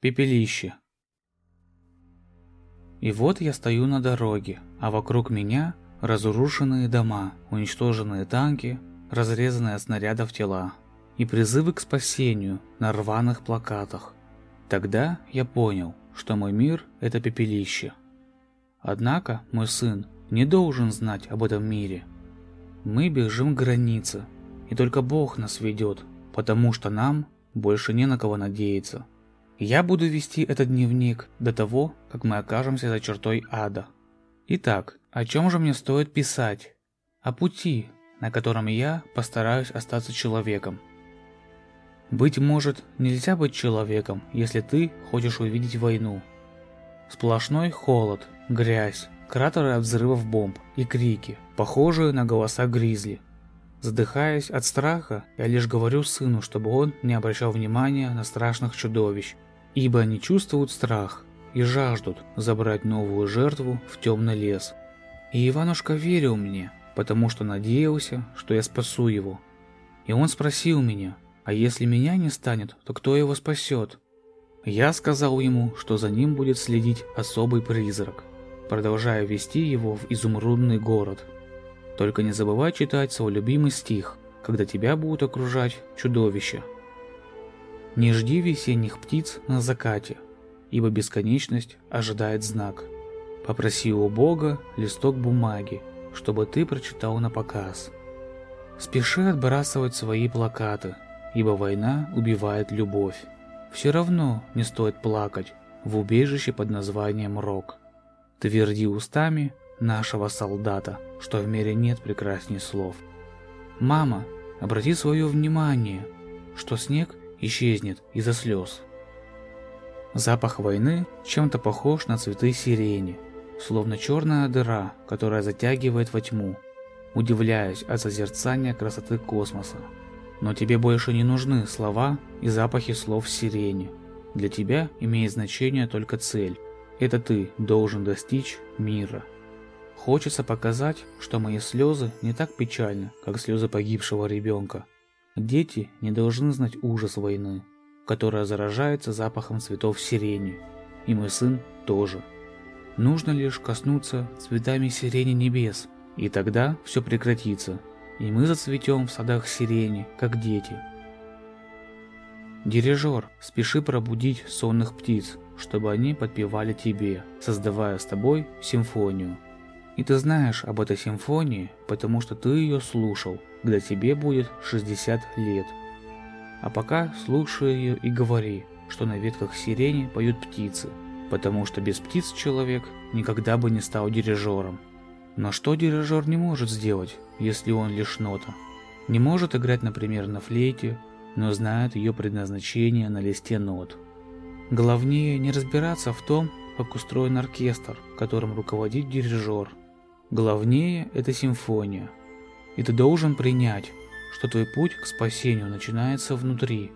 Пепелище. И вот я стою на дороге, а вокруг меня разрушенные дома, уничтоженные танки, разрезанные от снарядов тела и призывы к спасению на рваных плакатах. Тогда я понял, что мой мир – это пепелище. Однако мой сын не должен знать об этом мире. Мы бежим к границе, и только Бог нас ведет, потому что нам больше не на кого надеяться. Я буду вести этот дневник до того, как мы окажемся за чертой ада. Итак, о чем же мне стоит писать? О пути, на котором я постараюсь остаться человеком. Быть может, нельзя быть человеком, если ты хочешь увидеть войну. Сплошной холод, грязь, кратеры от взрывов бомб и крики, похожие на голоса гризли. Задыхаясь от страха, я лишь говорю сыну, чтобы он не обращал внимания на страшных чудовищ, ибо они чувствуют страх и жаждут забрать новую жертву в темный лес. И Иванушка верил мне, потому что надеялся, что я спасу его. И он спросил меня, а если меня не станет, то кто его спасет? Я сказал ему, что за ним будет следить особый призрак, продолжая вести его в изумрудный город. Только не забывай читать свой любимый стих, когда тебя будут окружать чудовища. Не жди весенних птиц на закате, ибо бесконечность ожидает знак. Попроси у Бога листок бумаги, чтобы ты прочитал на показ. Спеши отбрасывать свои плакаты, ибо война убивает любовь. Все равно не стоит плакать в убежище под названием Рок. Тверди устами нашего солдата, что в мире нет прекрасней слов. Мама, обрати свое внимание, что снег исчезнет из-за слез. Запах войны чем-то похож на цветы сирени, словно черная дыра, которая затягивает во тьму, удивляясь от созерцания красоты космоса. Но тебе больше не нужны слова и запахи слов сирени. Для тебя имеет значение только цель. Это ты должен достичь мира. Хочется показать, что мои слезы не так печальны, как слезы погибшего ребенка. Дети не должны знать ужас войны, которая заражается запахом цветов сирени. И мой сын тоже. Нужно лишь коснуться цветами сирени небес, и тогда все прекратится, и мы зацветем в садах сирени, как дети. Дирижер, спеши пробудить сонных птиц, чтобы они подпевали тебе, создавая с тобой симфонию. И ты знаешь об этой симфонии, потому что ты ее слушал, когда тебе будет 60 лет. А пока слушай ее и говори, что на ветках сирени поют птицы, потому что без птиц человек никогда бы не стал дирижером. Но что дирижер не может сделать, если он лишь нота? Не может играть, например, на флейте, но знает ее предназначение на листе нот. Главнее не разбираться в том, как устроен оркестр, которым руководит дирижер. Главнее – это симфония. И ты должен принять, что твой путь к спасению начинается внутри,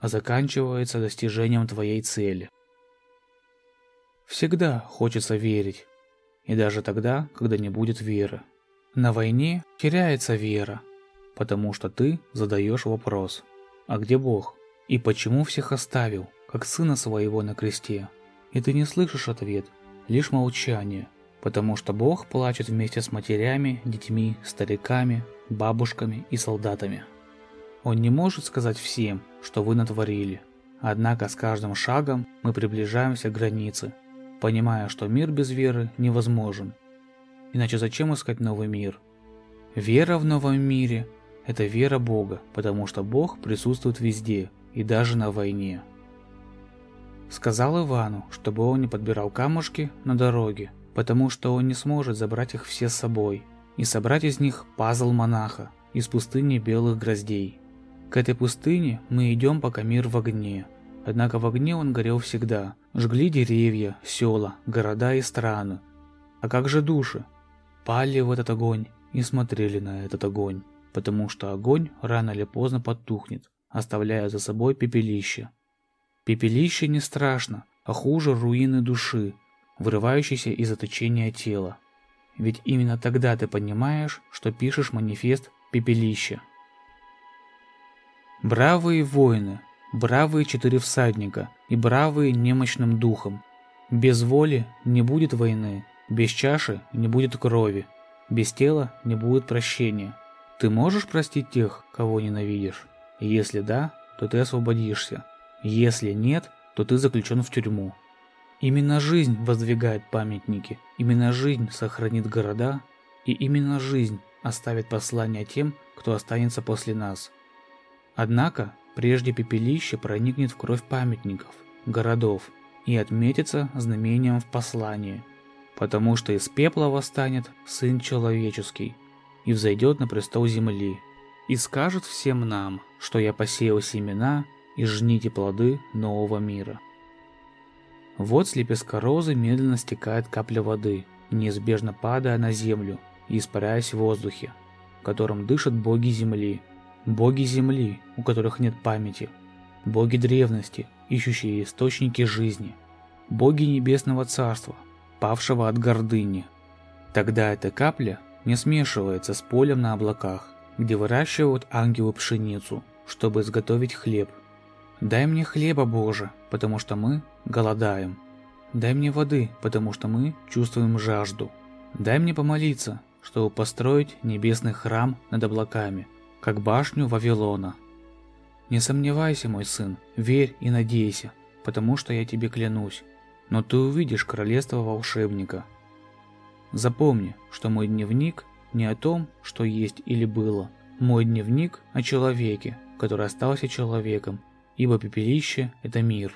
а заканчивается достижением твоей цели. Всегда хочется верить, и даже тогда, когда не будет веры. На войне теряется вера, потому что ты задаешь вопрос, а где Бог? И почему всех оставил, как сына своего на кресте? И ты не слышишь ответ, лишь молчание, потому что Бог плачет вместе с матерями, детьми, стариками, бабушками и солдатами. Он не может сказать всем, что вы натворили. Однако с каждым шагом мы приближаемся к границе, понимая, что мир без веры невозможен. Иначе зачем искать новый мир? Вера в новом мире – это вера Бога, потому что Бог присутствует везде и даже на войне. Сказал Ивану, чтобы он не подбирал камушки на дороге, потому что он не сможет забрать их все с собой и собрать из них пазл монаха из пустыни белых гроздей. К этой пустыне мы идем, пока мир в огне. Однако в огне он горел всегда. Жгли деревья, села, города и страны. А как же души? Пали в этот огонь и смотрели на этот огонь, потому что огонь рано или поздно потухнет, оставляя за собой пепелище. Пепелище не страшно, а хуже руины души, вырывающейся из заточения тела. Ведь именно тогда ты понимаешь, что пишешь манифест пепелища. Бравые воины, бравые четыре всадника и бравые немощным духом. Без воли не будет войны, без чаши не будет крови, без тела не будет прощения. Ты можешь простить тех, кого ненавидишь? Если да, то ты освободишься. Если нет, то ты заключен в тюрьму. Именно жизнь воздвигает памятники, именно жизнь сохранит города, и именно жизнь оставит послание тем, кто останется после нас. Однако, прежде пепелище проникнет в кровь памятников, городов, и отметится знамением в послании, потому что из пепла восстанет Сын Человеческий и взойдет на престол земли, и скажет всем нам, что я посеял семена, и жните плоды нового мира. Вот с лепестка розы медленно стекает капля воды, неизбежно падая на землю и испаряясь в воздухе, которым дышат боги земли, боги земли, у которых нет памяти, боги древности, ищущие источники жизни, боги небесного царства, павшего от гордыни. Тогда эта капля не смешивается с полем на облаках, где выращивают ангелы пшеницу, чтобы изготовить хлеб. Дай мне хлеба, Боже, потому что мы голодаем. Дай мне воды, потому что мы чувствуем жажду. Дай мне помолиться, чтобы построить небесный храм над облаками, как башню Вавилона. Не сомневайся, мой сын, верь и надейся, потому что я тебе клянусь, но ты увидишь королевство волшебника. Запомни, что мой дневник не о том, что есть или было. Мой дневник о человеке, который остался человеком, ибо пепелище – это мир.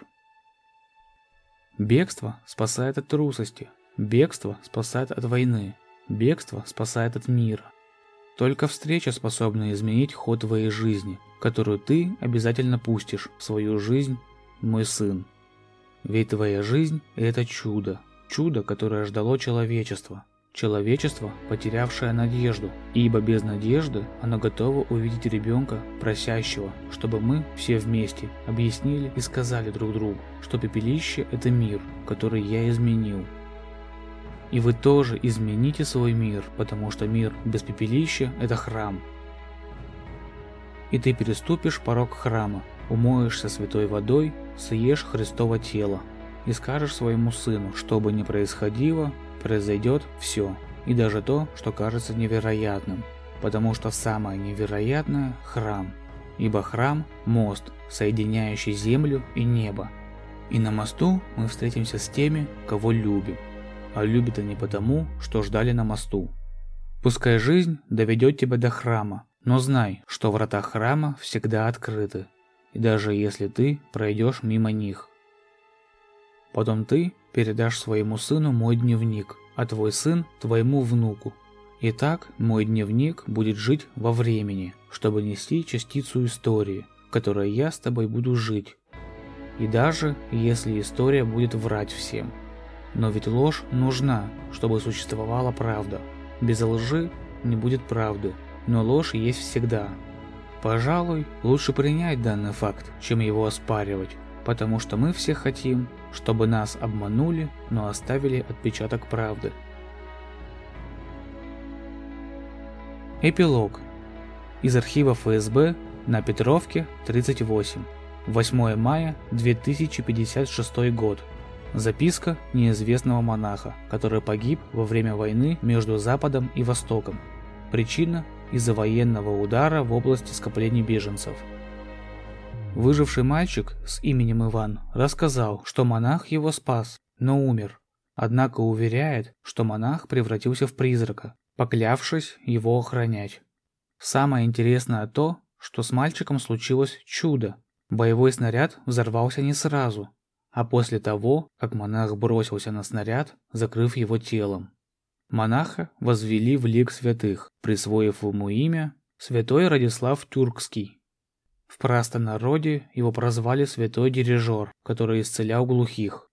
Бегство спасает от трусости, бегство спасает от войны, бегство спасает от мира. Только встреча способна изменить ход твоей жизни, которую ты обязательно пустишь в свою жизнь, мой сын. Ведь твоя жизнь – это чудо, чудо, которое ждало человечество, человечество, потерявшее надежду, ибо без надежды оно готово увидеть ребенка, просящего, чтобы мы все вместе объяснили и сказали друг другу, что пепелище – это мир, который я изменил. И вы тоже измените свой мир, потому что мир без пепелища – это храм. И ты переступишь порог храма, умоешься святой водой, съешь Христово тело и скажешь своему сыну, что бы ни происходило, произойдет все, и даже то, что кажется невероятным, потому что самое невероятное – храм, ибо храм – мост, соединяющий землю и небо. И на мосту мы встретимся с теми, кого любим, а любят они потому, что ждали на мосту. Пускай жизнь доведет тебя до храма, но знай, что врата храма всегда открыты, и даже если ты пройдешь мимо них. Потом ты передашь своему сыну мой дневник, а твой сын твоему внуку. И так мой дневник будет жить во времени, чтобы нести частицу истории, в которой я с тобой буду жить. И даже если история будет врать всем. Но ведь ложь нужна, чтобы существовала правда. Без лжи не будет правды, но ложь есть всегда. Пожалуй, лучше принять данный факт, чем его оспаривать потому что мы все хотим, чтобы нас обманули, но оставили отпечаток правды. Эпилог. Из архива ФСБ на Петровке, 38. 8 мая 2056 год. Записка неизвестного монаха, который погиб во время войны между Западом и Востоком. Причина – из-за военного удара в области скоплений беженцев – Выживший мальчик с именем Иван рассказал, что монах его спас, но умер. Однако уверяет, что монах превратился в призрака, поклявшись его охранять. Самое интересное то, что с мальчиком случилось чудо. Боевой снаряд взорвался не сразу, а после того, как монах бросился на снаряд, закрыв его телом. Монаха возвели в лик святых, присвоив ему имя Святой Радислав Тюркский. В простонародье его прозвали «святой дирижер», который исцелял глухих.